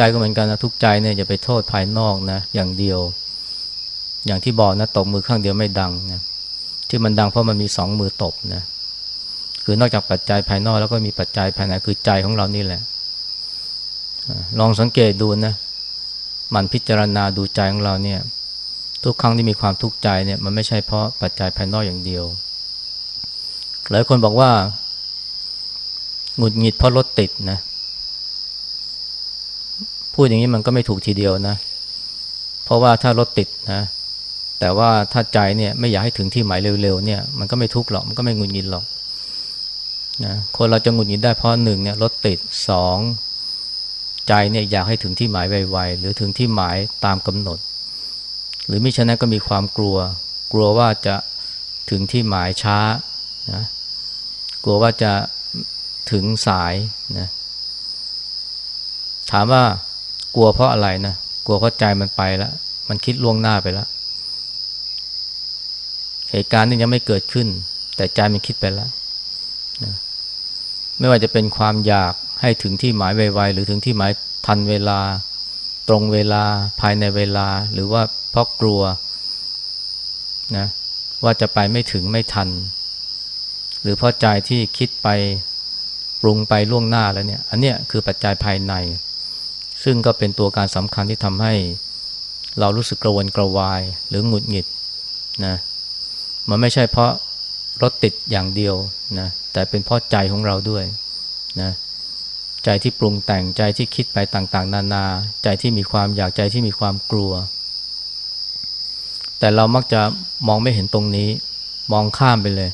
ใจก็เหมือนกันนะทุกใจเนี่ยอย่าไปโทษภายนอกนะอย่างเดียว อย่างที่บอกนะตบมือข้างเดียวไม่ดังนะที่มันดังเพราะมันมีสองมือตบนะคือนอกจากปัจจัยภายนอกแล้วก็มีปัจจัยภายในคือใจของเรานี่แหละ ลองสังเกตดูนะมันพิจารณาดูใจของเราเนี่ยทุกครั้งที่มีความทุกข์ใจเนี่ยมันไม่ใช่เพราะปัจจัยภายนอกอย่างเดียว หลายคนบอกว่าหงุดหงิดเพราะรถติดนะ พูดอย่างนี้มันก็ไม่ถูกทีเดียวนะ เพราะว่าถ้ารถติดนะ แต่ว่าถ้าใจเนี่ยไม่อยากให้ถึงที่หมายเร็วๆเนี่ยมันก็ไม่ทุกข์หรอกมันก็ไม่งุดหงิดหรอกนะคนเราจะงุดหงิดได้เพราะหนึ่งเนี่ยรถติดสองใจเนี่ยอยากให้ถึงที่หมายไวๆหรือถึงที่หมายตามกำหนด หรือมิฉะนั้นก็มีความกลัว กลัวว่าจะถึงที่หมายช้านะกลัวว่าจะถึงสายนะถามว่า กลัวเพราะอะไรนะกลัวเพราะใจมันไปแล้วมันคิดล่วงหน้าไปแล้วเหตุการณ์นี้ยังไม่เกิดขึ้น แต่ใจมันคิดไปแล้วนะไม่ว่าจะเป็นความอยากให้ถึงที่หมายไวๆหรือถึงที่หมายทันเวลา ตรงเวลาภายในเวลา หรือว่าเพราะกลัวนะว่าจะไปไม่ถึงไม่ทัน หรือเพราะใจที่คิดไปปรุงไปล่วงหน้าแล้วเนี่ย อันเนี้ยคือปัจจัยภายใน ซึ่งก็เป็นตัวการสำคัญที่ทำให้เรารู้สึกกระวนกระวายหรือหงุดหงิดนะมันไม่ใช่เพราะรถติดอย่างเดียวนะแต่เป็นเพราะใจของเราด้วยนะใจที่ปรุงแต่งใจที่คิดไปต่างๆ นานา ใจที่มีความอยากใจที่มีความกลัว แต่เรามักจะมองไม่เห็นตรงนี้ มองข้ามไปเลย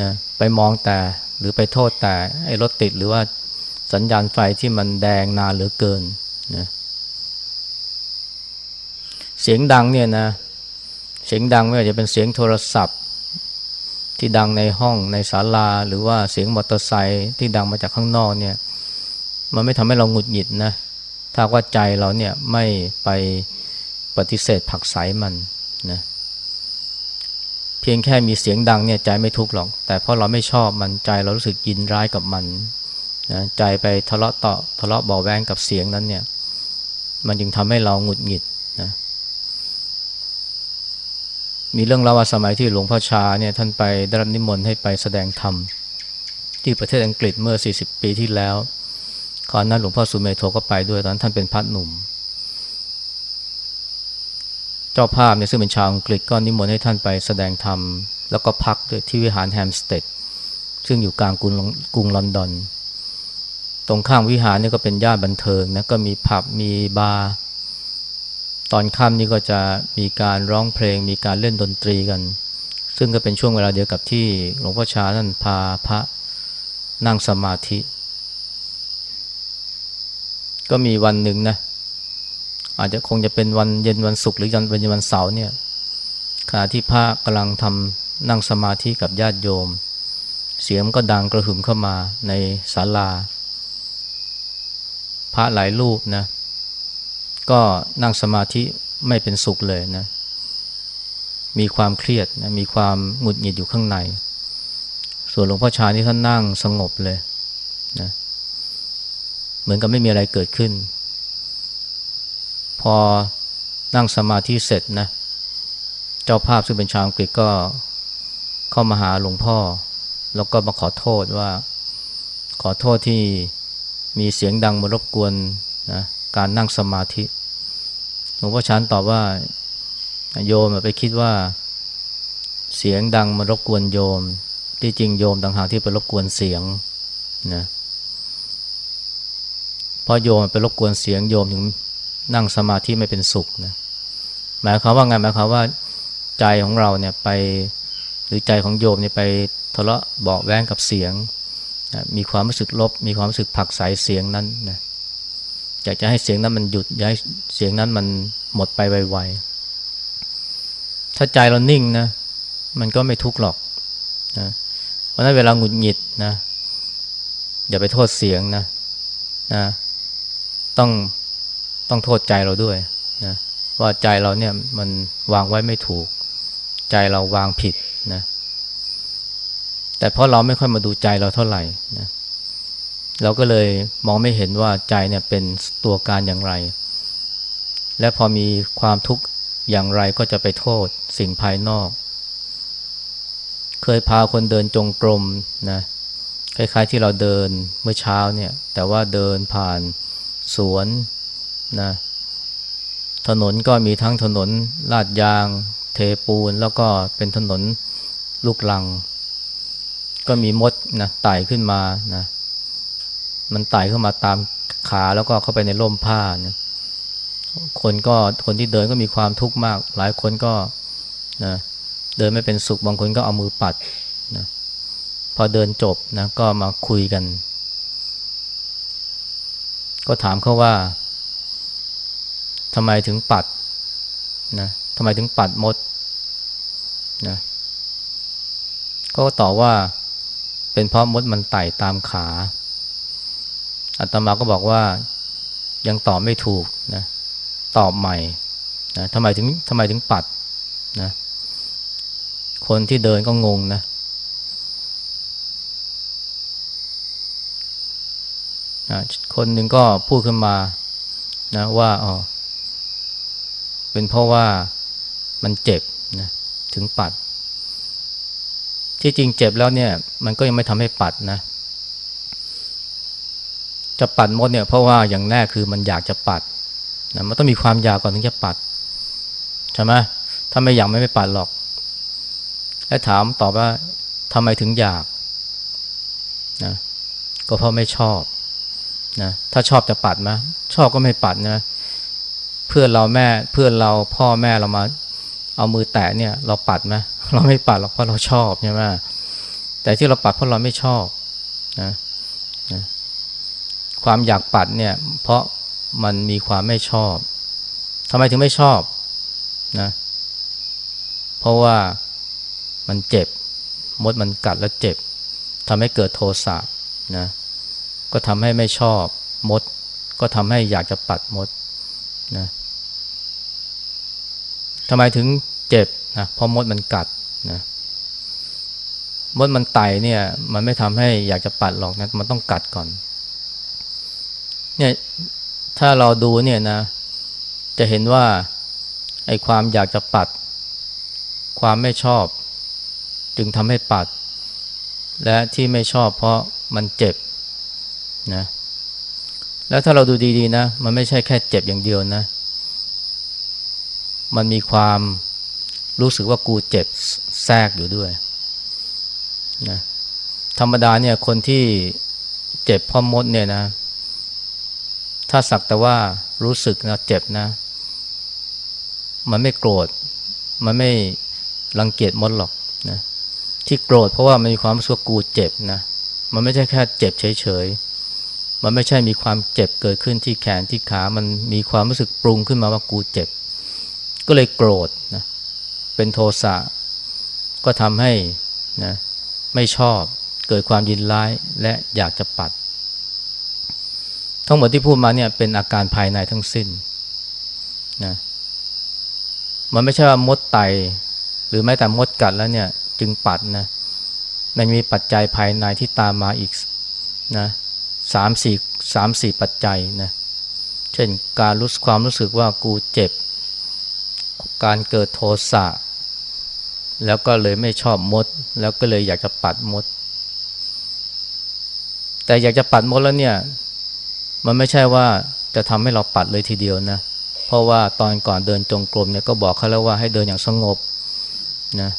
นะไปมองแต่หรือไปโทษแต่ไอ้รถติดหรือว่า สัญญาณไฟที่มันแดงนานเหลือเกินนะเสียงดังเนี่ยนะ เสียงดังไม่ว่าจะเป็นเสียงโทรศัพท์ ที่ดังในห้องในศาลา หรือว่าเสียงมอเตอร์ไซค์ที่ดังมาจากข้างนอกเนี่ยมันไม่ทำให้เราหงุดหงิดนะถ้าว่าใจเราเนี่ยไม่ไปปฏิเสธผักใสมันนะเพียงแค่มีเสียงดังเนี่ยใจไม่ทุกข์หรอก แต่เพราะเราไม่ชอบมันใจเรารู้สึกยินร้ายกับมัน นะใจไปทะเลาะต่อทะเลาะบ่อแวงกับเสียงนั้นเนี่ย มันจึงทำให้เราหงุดหงิดนะมีเรื่องเล่าว่าสมัยที่หลวงพ่อชาเนี่ยท่านไปได้รับนิมนต์ให้ไปแสดงธรรม ที่ประเทศอังกฤษเมื่อ 40 ปีที่แล้วก่อนนั้นหลวงพ่อสุเมโทก็ไปด้วยตอนนั้นท่านเป็นพระหนุ่ม เจ้าภาพเนี่ยซึ่งเป็นชาวอังกฤษก็นิมนต์ให้ท่านไปแสดงธรรม แล้วก็พักด้วยที่วิหารแฮมสเตดซึ่งอยู่กลางกรุงลอนดอน ตรงข้างวิหารนี่ก็เป็นย่านบันเทิงนะก็มีผับมีบาร์ตอนค่ำนี่ก็จะมีการร้องเพลง มีการเล่นดนตรีกัน ซึ่งก็เป็นช่วงเวลาเดียวกับที่หลวงพ่อชาท่านพาพระนั่งสมาธิ ก็มีวันหนึ่งนะอาจจะคงจะเป็นวันเย็นวันศุกร์หรือวันเย็นวันเสาร์เนี่ยขณะที่พระกำลังทำนั่งสมาธิกับญาติโยม เสียงก็ดังกระหึ่มเข้ามาในศาลา พระหลายรูปนะก็นั่งสมาธิไม่เป็นสุขเลยนะมีความเครียดนะมีความหงุดหงิดอยู่ข้างใน ส่วนหลวงพ่อชานี่ท่านนั่งสงบเลยนะเหมือนกับไม่มีอะไรเกิดขึ้น พอนั่งสมาธิเสร็จนะเจ้าภาพซึ่งเป็นชาวอังกฤษก็เข้ามาหาหลวงพ่อ แล้วก็มาขอโทษว่า ขอโทษที่ มีเสียงดังมารบกวนนะการนั่งสมาธิหลวงพ่อชานตอบว่าโยมไปคิดว่า เสียงดังมารบกวนโยม ที่จริงโยมต่างหากที่ไปรบกวนเสียงนะเพราะโยมไปรบกวนเสียงโยมถึงนั่งสมาธิไม่เป็นสุขนะหมายความว่าไงหมายความว่าใจของเราเนี่ยไปหรือใจของโยมเนี่ยไปทะเลาะเบาแว้งกับเสียง นะมีความรู้สึกลบ มีความรู้สึกผักใสเสียงนั้นนะอยากจะให้เสียงนั้นมันหยุดอยากให้เสียงนั้นมันหมดไปไวๆถ้าใจเรานิ่งนะมันก็ไม่ทุกข์หรอกนะเพราะนั้นเวลาหงุดหงิดนะอย่าไปโทษเสียงนะนะต้องต้องโทษใจเราด้วยนะว่าใจเราเนี่ยมันวางไว้ไม่ถูก ใจเราวางผิดนะ แต่เพราะเราไม่ค่อยมาดูใจเราเท่าไหร่นะเราก็เลยมองไม่เห็นว่าใจเนี่ยเป็นตัวการอย่างไร และพอมีความทุกข์อย่างไรก็จะไปโทษสิ่งภายนอก เคยพาคนเดินจงกรมนะคล้ายๆที่เราเดินเมื่อเช้าเนี่ย แต่ว่าเดินผ่านสวนนะถนนก็มีทั้งถนนลาดยาง เทปูน แล้วก็เป็นถนนลูกลัง ก็มีมดนะไต่ขึ้นมานะมันไต่เข้ามาตามขาแล้วก็เข้าไปในร่มผ้านะคนก็คนที่เดินก็มีความทุกข์มาก หลายคนก็นะเดินไม่เป็นสุขบางคนก็เอามือปัดนะพอเดินจบนะก็มาคุยกัน ก็ถามเขาว่าทำไมถึงปัดนะทำไมถึงปัดมดนะก็ตอบว่า เป็นเพราะมดมันไต่ตามขาอาตมาก็บอกว่ายังตอบไม่ถูกนะตอบใหม่นะทำไมถึงทำไมถึงปัดนะคนที่เดินก็งงนะ คนหนึ่งก็พูดขึ้นมานะว่าอ๋อเป็นเพราะว่ามันเจ็บนะถึงปัด ที่จริงเจ็บแล้วเนี่ย มันก็ยังไม่ทำให้ปัดนะ จะปัดมดเนี่ยเพราะว่าอย่างแรกคือมันอยากจะปัดนะมันต้องมีความอยากก่อนถึงจะปัดใช่ไหมถ้าไม่อยากไม่ไม่ปัดหรอก และถามตอบว่าทำไมถึงอยากนะก็เพราะไม่ชอบนะถ้าชอบจะปัดไหมชอบก็ไม่ปัดนะเพื่อนเราแม่เพื่อนเราพ่อแม่เรามา เอามือแตะเนี่ย เราปัดไหม เราไม่ปัดหรอกเพราะเราชอบใช่ไหมแต่ที่เราปัดเพราะเราไม่ชอบนะนะความอยากปัดเนี่ย เพราะมันมีความไม่ชอบทำไมถึงไม่ชอบนะเพราะว่ามันเจ็บ มดมันกัดแล้วเจ็บทำให้เกิดโทสะนะก็ทำให้ไม่ชอบมด ก็ทำให้อยากจะปัดมดนะทำไมถึง เจ็บนะเพราะมดมันกัดนะมดมันไต่เนี่ย มันไม่ทำให้อยากจะปัดหรอกนะมันต้องกัดก่อน เนี่ยถ้าเราดูเนี่ยนะ จะเห็นว่าไอ้ความอยากจะปัด ความไม่ชอบ จึงทำให้ปัด และที่ไม่ชอบเพราะมันเจ็บนะแล้วถ้าเราดูดีๆนะ มันไม่ใช่แค่เจ็บอย่างเดียวนะ มันมีความ รู้สึกว่ากูเจ็บแทรกอยู่ด้วยนะธรรมดาเนี่ยคนที่เจ็บพ่อมดเนี่ยนะ ถ้าสักแต่ว่ารู้สึกนะเจ็บนะ มันไม่โกรธ มันไม่รังเกียจมดหรอกนะที่โกรธเพราะว่ามันมีความรู้สึกกูเจ็บนะ มันไม่ใช่แค่เจ็บเฉยๆ มันไม่ใช่มีความเจ็บเกิดขึ้นที่แขนที่ขา มันมีความรู้สึกปรุงขึ้นมาว่ากูเจ็บ ก็เลยโกรธนะเป็นโทสะก็ทำให้นะไม่ชอบเกิดความยินร้ายและอยากจะปัด ทั้งหมดที่พูดมาเนี่ยเป็นอาการภายในทั้งสิ้นนะมันไม่ใช่ว่ามดไต หรือแม้แต่มดกัดแล้วเนี่ยจึงปัดนะมันมีปัจจัยภายในที่ตามมาอีกนะสามสี่สามสี่ปัจจัยนะเช่นการรู้ความรู้สึกว่ากูเจ็บ การเกิดโทสะ แล้วก็เลยไม่ชอบมด แล้วก็เลยอยากจะปัดมด แต่อยากจะปัดมดแล้วเนี่ย มันไม่ใช่ว่าจะทำให้เราปัดเลยทีเดียวนะ เพราะว่าตอนก่อนเดินจงกรมเนี่ยก็บอกเขาแล้วว่าให้เดินอย่างสงบนะ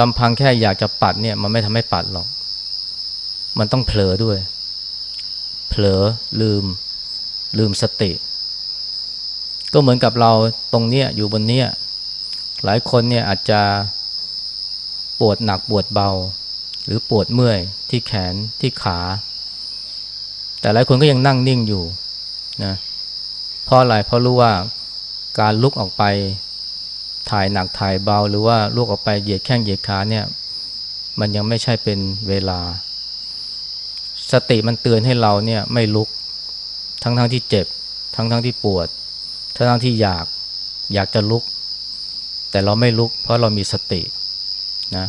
ลำพังแค่อยากจะปัดเนี่ย มันไม่ทำให้ปัดหรอก มันต้องเผลอด้วย เผลอลืม ลืมสติ ก็เหมือนกับเราตรงเนี้ยอยู่บนเนี้ยหลายคนเนี่ยอาจจะปวดหนักปวดเบา หรือปวดเมื่อยที่แขนที่ขา แต่หลายคนก็ยังนั่งนิ่งอยู่นะเพราะอะไรเพราะรู้ว่าการลุกออกไปถ่ายหนักถ่ายเบา หรือว่าลุกออกไปเหยียดแข้งเหยียดขาเนี่ยมันยังไม่ใช่เป็นเวลา สติมันเตือนให้เราเนี่ยไม่ลุกทั้งทั้งที่เจ็บ ทั้งทั้งที่ปวด ทั้งที่อยากอยากจะลุก แต่เราไม่ลุก เพราะเรามีสตินะ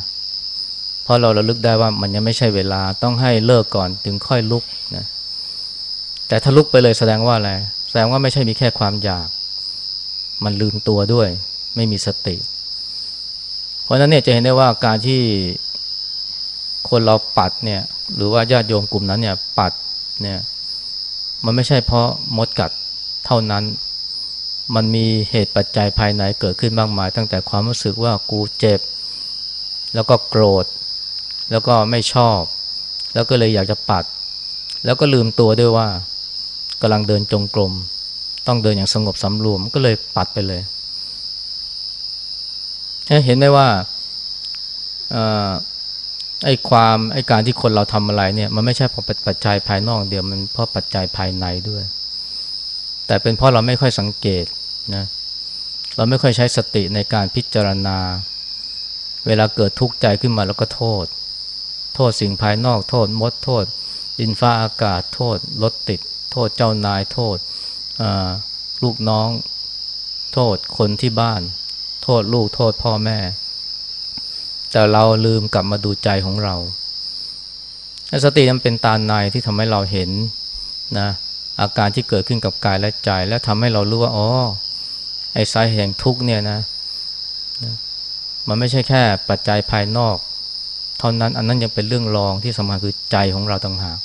เพราะเราระลึกได้ว่ามันยังไม่ใช่เวลาต้องให้เลิกก่อนถึงค่อยลุกนะแต่ถ้าลุกไปเลยแสดงว่าอะไรแสดงว่าไม่ใช่มีแค่ความอยาก มันลืมตัวด้วย ไม่มีสติ เพราะนั้นเนี่ยจะเห็นได้ว่าการที่คนเราปัดเนี่ยหรือว่าญาติโยมกลุ่มนั้นเนี่ยปัดเนี่ยมันไม่ใช่เพราะมดกัดเท่านั้น มันมีเหตุปัจจัยภายในเกิดขึ้นมากมาย ตั้งแต่ความรู้สึกว่ากูเจ็บ แล้วก็โกรธ แล้วก็ไม่ชอบ แล้วก็เลยอยากจะปัด แล้วก็ลืมตัวด้วยว่ากำลังเดินจงกรมต้องเดินอย่างสงบสำรวมก็เลยปัดไปเลย เห็นไหมว่าไอ้ความไอ้การที่คนเราทำอะไรเนี่ยมันไม่ใช่เพราะปัจจัยภายนอกเดียวมันเพราะปัจจัยภายในด้วย แต่เป็นเพราะเราไม่ค่อยสังเกต นะเราไม่ค่อยใช้สติในการพิจารณา เวลาเกิดทุกข์ใจขึ้นมาแล้วก็โทษ โทษสิ่งภายนอกโทษมดโทษ ดินฟ้าอากาศโทษรถติด โทษเจ้านายโทษลูกน้อง โทษคนที่บ้าน โทษลูกโทษพ่อแม่ แต่เราลืมกลับมาดูใจของเรา สตินั้นเป็นตาในที่ทำให้เราเห็นนะอาการที่เกิดขึ้นกับกายและใจ และทำให้เรารู้ว่าอ๋อ ไอ้สาเหตุทุกเนี่ยนะมันไม่ใช่แค่ปัจจัยภายนอก เท่านั้นอันนั้นยังเป็นเรื่องรองที่สำคัญคือใจของเราต่างหาก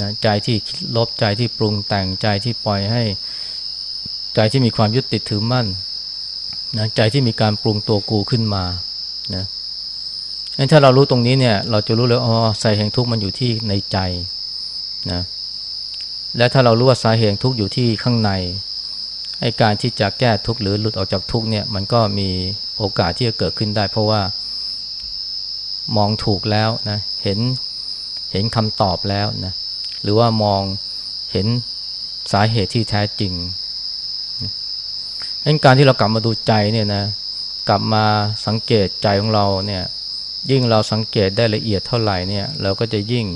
นะใจที่ลบใจที่ปรุงแต่งใจที่ปล่อยให้ใจที่มีความยึดติดถือมั่นนะใจที่มีการปรุงตัวกูขึ้นมานะงั้นถ้าเรารู้ตรงนี้เนี่ย เราจะรู้เลยอ๋อสาเหตุทุกข์มันอยู่ที่ในใจนะและถ้าเรารู้ว่าสาเหตุทุกข์อยู่ที่ข้างใน ไอ้การที่จะแก้ทุกข์หรือหลุดออกจากทุกข์เนี่ยมันก็มีโอกาสที่จะเกิดขึ้นได้ เพราะว่ามองถูกแล้วนะเห็นเห็นคำตอบแล้วนะหรือว่ามองเห็นสาเหตุที่แท้จริงงั้นการที่เรากลับมาดูใจเนี่ยนะกลับมาสังเกตใจของเราเนี่ยยิ่งเราสังเกตได้ละเอียดเท่าไหร่เนี่ยเราก็จะยิ่ง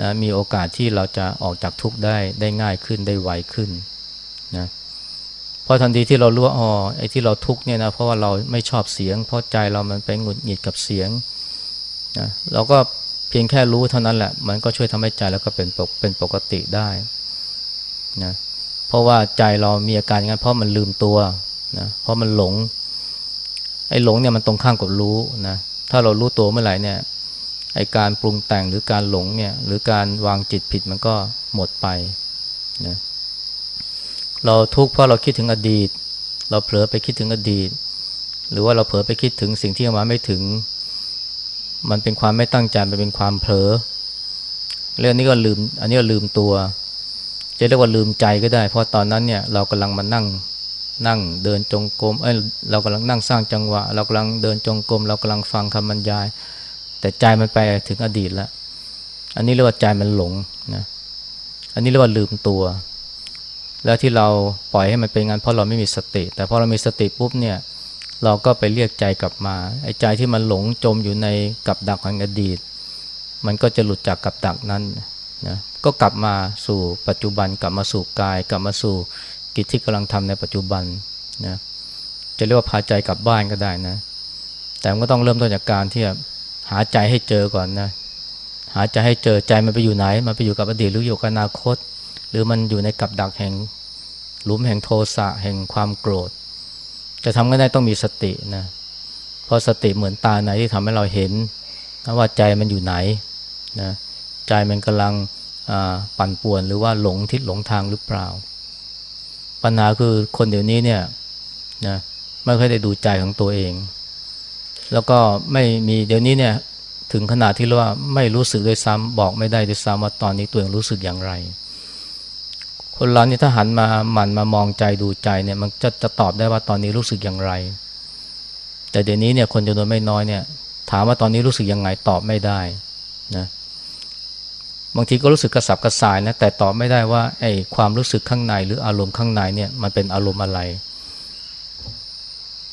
นะมีโอกาสที่เราจะออกจากทุกข์ได้ได้ง่ายขึ้นได้ไวขึ้นนะ เพราะทันทีที่เรารู้ว่าอ๋อไอ้ที่เราทุกเนี่ยนะเพราะว่าเราไม่ชอบเสียง เพราะใจเรามันไปหงุดหงิดกับเสียงนะเราก็เพียงแค่รู้เท่านั้นแหละ มันก็ช่วยทำให้ใจแล้วก็เป็นปกเป็นปกติได้นะเพราะว่าใจเรามีอาการอย่างนั้นเพราะมันลืมตัวนะเพราะมันหลงไอ้หลงเนี่ยมันตรงข้ามกับรู้นะถ้าเรารู้ตัวเมื่อไหร่เนี่ยไอ้การปรุงแต่งหรือการหลงเนี่ยหรือการวางจิตผิดมันก็หมดไปนะ เราทุกข์เพราะเราคิดถึงอดีต เราเผลอไปคิดถึงอดีต หรือว่าเราเผลอไปคิดถึงสิ่งที่มาไม่ถึง มันเป็นความไม่ตั้งใจมันเป็นความเผลอเรื่องนี้ก็ลืม อันนี้ก็ลืมตัว จะเรียกว่าลืมใจก็ได้ เพราะตอนนั้นเนี่ยเรากำลังมานั่งนั่งเดินจงกรมเอ้ยเรากำลังนั่งสร้างจังหวะ เรากำลังเดินจงกรมเรากำลังฟังคำบรรยาย แต่ใจมันไปถึงอดีตแล้ว อันนี้เรียกว่าใจมันหลงนะอันนี้เรียกว่าลืมตัว แล้วที่เราปล่อยให้มันเป็นงานเพราะเราไม่มีสติ แต่พอเรามีสติปุ๊บเนี่ยเราก็ไปเรียกใจกลับมาไอ้ใจที่มันหลงจมอยู่ในกับดักแห่งอดีต มันก็จะหลุดจากกับดักนั้นนะก็กลับมาสู่ปัจจุบันกลับมาสู่กาย กลับมาสู่กิจที่กำลังทำในปัจจุบันนะจะเรียกว่าพาใจกลับบ้านก็ได้นะ แต่มันก็ต้องเริ่มต้นจากการที่หาใจให้เจอก่อนนะหาใจให้เจอใจมันไปอยู่ไหน มันไปอยู่กับอดีตหรืออยู่กับอนาคต หรือมันอยู่ในกับดักแห่งหลุมแห่งโทสะแห่งความโกรธ จะทำก็ได้ต้องมีสตินะเพราะสติเหมือนตาไหนที่ทำให้เราเห็นว่าใจมันอยู่ไหนนะใจมันกำลังปั่นป่วนหรือว่าหลงทิศหลงทางหรือเปล่า ปัญหาคือคนเดี๋ยวนี้เนี่ยนะไม่ค่อยได้ดูใจของตัวเอง แล้วก็ไม่มีเดี๋ยวนี้เนี่ยถึงขนาดที่เรียกว่าไม่รู้สึกด้วยซ้ำบอกไม่ได้ด้วยซ้ำว่าตอนนี้ตัวเองรู้สึกอย่างไร คนเรานี่ถ้าหันมาหมั่นมามองใจดูใจเนี่ยมันจะจะตอบได้ว่าตอนนี้รู้สึกอย่างไร แต่เดี๋ยวนี้เนี่ยคนจำนวนไม่น้อยเนี่ยถามว่าตอนนี้รู้สึกยังไงตอบไม่ได้นะบางทีก็รู้สึกกระสับกระส่ายนะแต่ตอบไม่ได้ว่าไอ้ความรู้สึกข้างในหรืออารมณ์ข้างในเนี่ยมันเป็นอารมณ์อะไร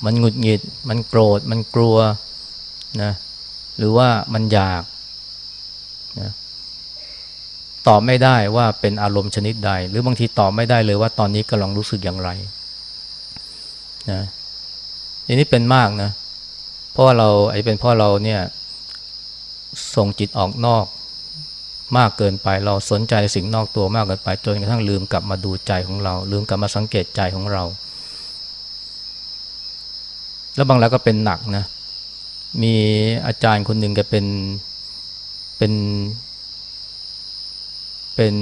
มันหงุดหงิด มันโกรธ มันกลัวนะหรือว่ามันอยากนะ ตอบไม่ได้ว่าเป็นอารมณ์ชนิดใด หรือบางทีตอบไม่ได้เลยว่าตอนนี้กำลังรู้สึกอย่างไรนะอันนี้เป็นมากนะเพราะว่าเราไอ้เป็นเพราะเราเนี่ยส่งจิตออกนอกมากเกินไป เราสนใจสิ่งนอกตัวมากเกินไปจนกระทั่งลืมกลับมาดูใจของเรา ลืมกลับมาสังเกตใจของเรา แล้วบางแล้วก็เป็นหนักนะมีอาจารย์คนหนึ่งแกเป็นเป็น เป็น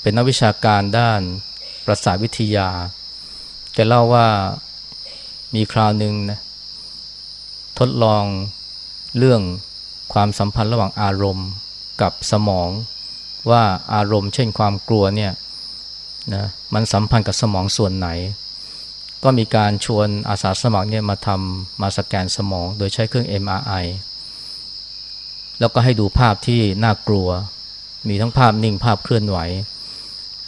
เป็นนักวิชาการด้านประสาทวิทยา แกเล่าว่ามีคราวหนึ่งนะทดลองเรื่องความสัมพันธ์ระหว่างอารมณ์กับสมอง ว่าอารมณ์เช่นความกลัวเนี่ยนะมันสัมพันธ์กับสมองส่วนไหน ก็มีการชวนอาสาสมัครเนี่ยมาทำมาสแกนสมอง โดยใช้เครื่อง MRI แล้วก็ให้ดูภาพที่น่ากลัว มีทั้งภาพนิ่งภาพเคลื่อนไหว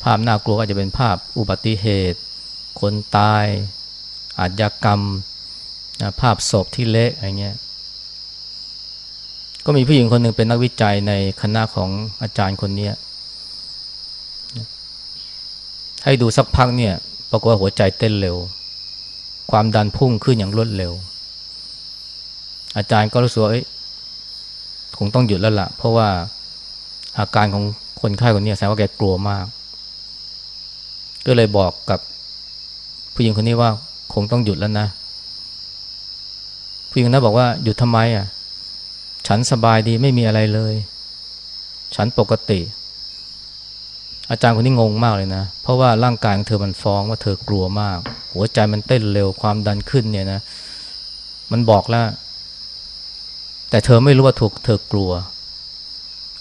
ภาพน่ากลัวก็จะเป็นภาพอุบัติเหตุ คนตาย อาชญากรรมนะภาพศพที่เละอะไรเงี้ย ก็มีผู้หญิงคนหนึ่งเป็นนักวิจัยในคณะของอาจารย์คนนี้ให้ดูสักพักเนี่ยปรากฏว่าหัวใจเต้นเร็ว ความดันพุ่งขึ้นอย่างรวดเร็ว อาจารย์ก็รู้สึกว่าคงต้องหยุดแล้วละ่ะ เพราะว่า อาการของคนไข้คนนี้แสดงว่าแกกลัวมาก ก็เลยบอกกับผู้หญิงคนนี้ว่าคงต้องหยุดแล้วนะ ผู้หญิงนั้นบอกว่าหยุดทำไมอะ ฉันสบายดีไม่มีอะไรเลย ฉันปกติ อาจารย์คนนี้งงมากเลยนะ เพราะว่าร่างกายของเธอมันฟ้องว่าเธอกลัวมาก หัวใจมันเต้นเร็วความดันขึ้นเนี่ยนะ มันบอกแล้ว แต่เธอไม่รู้ว่าถูกเธอกลัว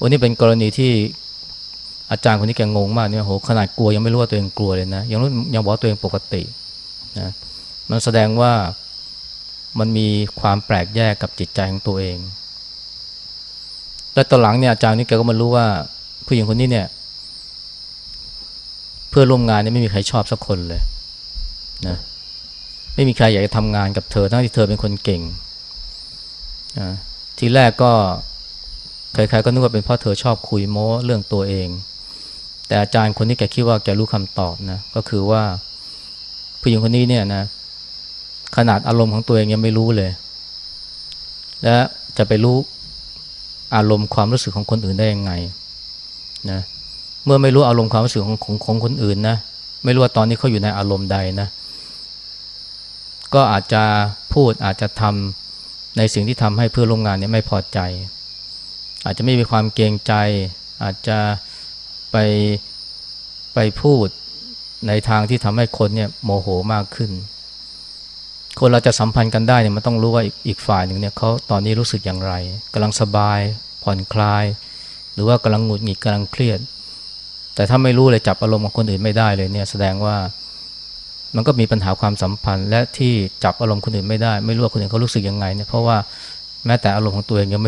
วันนี้เป็นกรณีที่อาจารย์คนนี้แกงงมากเนี่ยโหขนาดกลัวยังไม่รู้ว่าตัวเองกลัวเลยนะยังรู้ยังบอกตัวเองปกตินะมันแสดงว่ามันมีความแปลกแยกกับจิตใจของตัวเอง แล้วตอนหลังเนี่ยอาจารย์นี่แกก็มารู้ว่าผู้หญิงคนนี้เนี่ย เพื่อร่วมงานเนี่ยไม่มีใครชอบสักคนเลยนะไม่มีใครอยากจะทำงานกับเธอทั้งที่เธอเป็นคนเก่งนะทีแรกก็ ใครๆก็นึกว่าเป็นเพราะเธอชอบคุยโม้เรื่องตัวเอง แต่อาจารย์คนนี้แกคิดว่าแกรู้คำตอบนะก็คือว่าผู้หญิงคนนี้เนี่ยนะขนาดอารมณ์ของตัวเองยังไม่รู้เลย และจะไปรู้อารมณ์ความรู้สึกของคนอื่นได้ยังไงนะเมื่อไม่รู้อารมณ์ความรู้สึกของของของคนอื่นนะไม่รู้ว่าตอนนี้เขาอยู่ในอารมณ์ใดนะก็อาจจะพูดอาจจะทำในสิ่งที่ทำให้เพื่อนร่วมงานเนี่ยไม่พอใจ อาจจะไม่มีความเกรงใจ อาจจะไปไปพูดในทางที่ทำให้คนเนี่ยโมโหมากขึ้น คนเราจะสัมพันธ์กันได้เนี่ยมันต้องรู้ว่าอีกฝ่ายหนึ่งเนี่ยเขาตอนนี้รู้สึกอย่างไรกำลังสบายผ่อนคลาย หรือว่ากำลังหงุดหงิดกำลังเครียด แต่ถ้าไม่รู้เลยจับอารมณ์ของคนอื่นไม่ได้เลยเนี่ยแสดงว่ามันก็มีปัญหาความสัมพันธ์ และที่จับอารมณ์คนอื่นไม่ได้ ไม่รู้ว่าคนอื่นเขารู้สึกยังไงเนี่ยเพราะว่าแม้แต่อารมณ์ของตัวเองยังไม่